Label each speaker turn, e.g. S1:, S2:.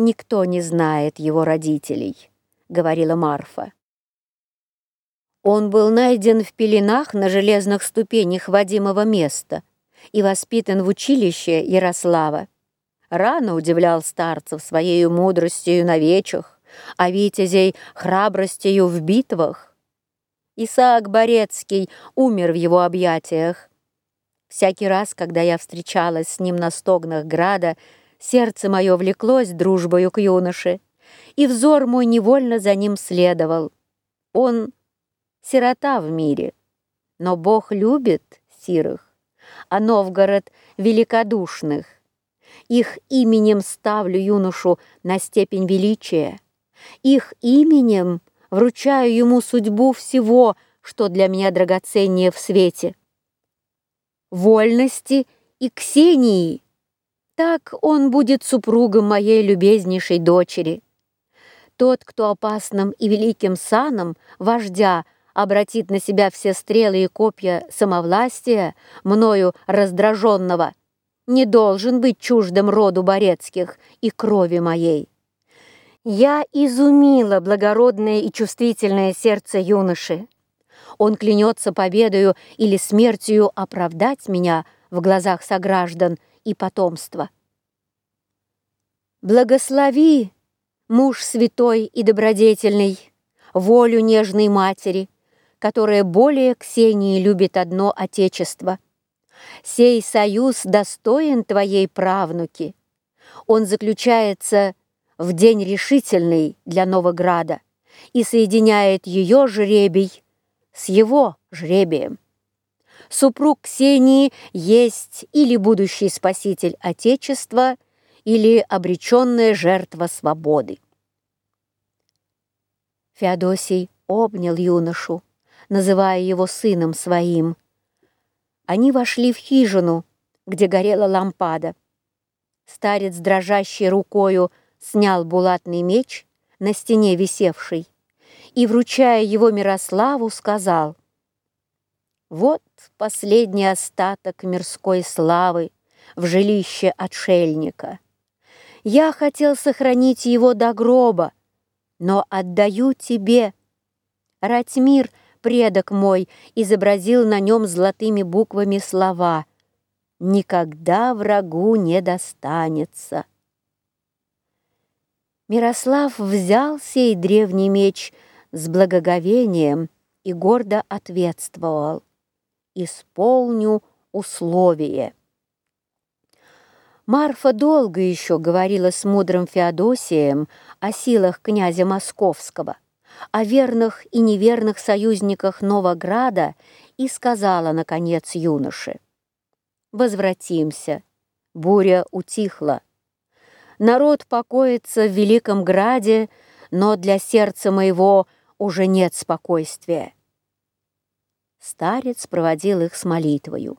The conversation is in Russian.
S1: «Никто не знает его родителей», — говорила Марфа. Он был найден в пеленах на железных ступенях Вадимова места и воспитан в училище Ярослава. Рано удивлял старцев своей мудростью на вечах, а витязей храбростью в битвах. Исаак Борецкий умер в его объятиях. Всякий раз, когда я встречалась с ним на стогнах града, сердце мое влеклось дружбою к юноше, и взор мой невольно за ним следовал. Он сирота в мире, но Бог любит сирых, а Новгород — великодушных. Их именем ставлю юношу на степень величия. Их именем вручаю ему судьбу всего, что для меня драгоценнее в свете. Вольности и Ксении. Так он будет супругом моей любезнейшей дочери. Тот, кто опасным и великим саном вождя обратит на себя все стрелы и копья самовластия, мною раздраженного, не должен быть чуждым роду Борецких и крови моей. Я изумила благородное и чувствительное сердце юноши. Он клянется победою или смертью оправдать меня в глазах сограждан и потомства. Благослови, муж святой и добродетельный, волю нежной матери, которая более Ксении любит одно отечество. Сей союз достоин твоей правнуки. Он заключается в день решительный для Новограда и соединяет ее жребий с его жребием. Супруг Ксении есть или будущий спаситель Отечества, или обреченная жертва свободы. Феодосий обнял юношу называя его сыном своим. Они вошли в хижину, где горела лампада. Старец, дрожащей рукою, снял булатный меч, на стене висевший, и, вручая его Мирославу, сказал, «Вот последний остаток мирской славы в жилище отшельника. Я хотел сохранить его до гроба, но отдаю тебе. Ратмир — предок мой изобразил на нем золотыми буквами слова «Никогда врагу не достанется». Мирослав взял сей древний меч с благоговением и гордо ответствовал «Исполню условие». Марфа долго еще говорила с мудрым Феодосием о силах князя Московского – о верных и неверных союзниках Новограда и сказала, наконец, юноше, «Возвратимся, буря утихла. Народ покоится в Великом Граде, но для сердца моего уже нет спокойствия». Старец проводил их с молитвою.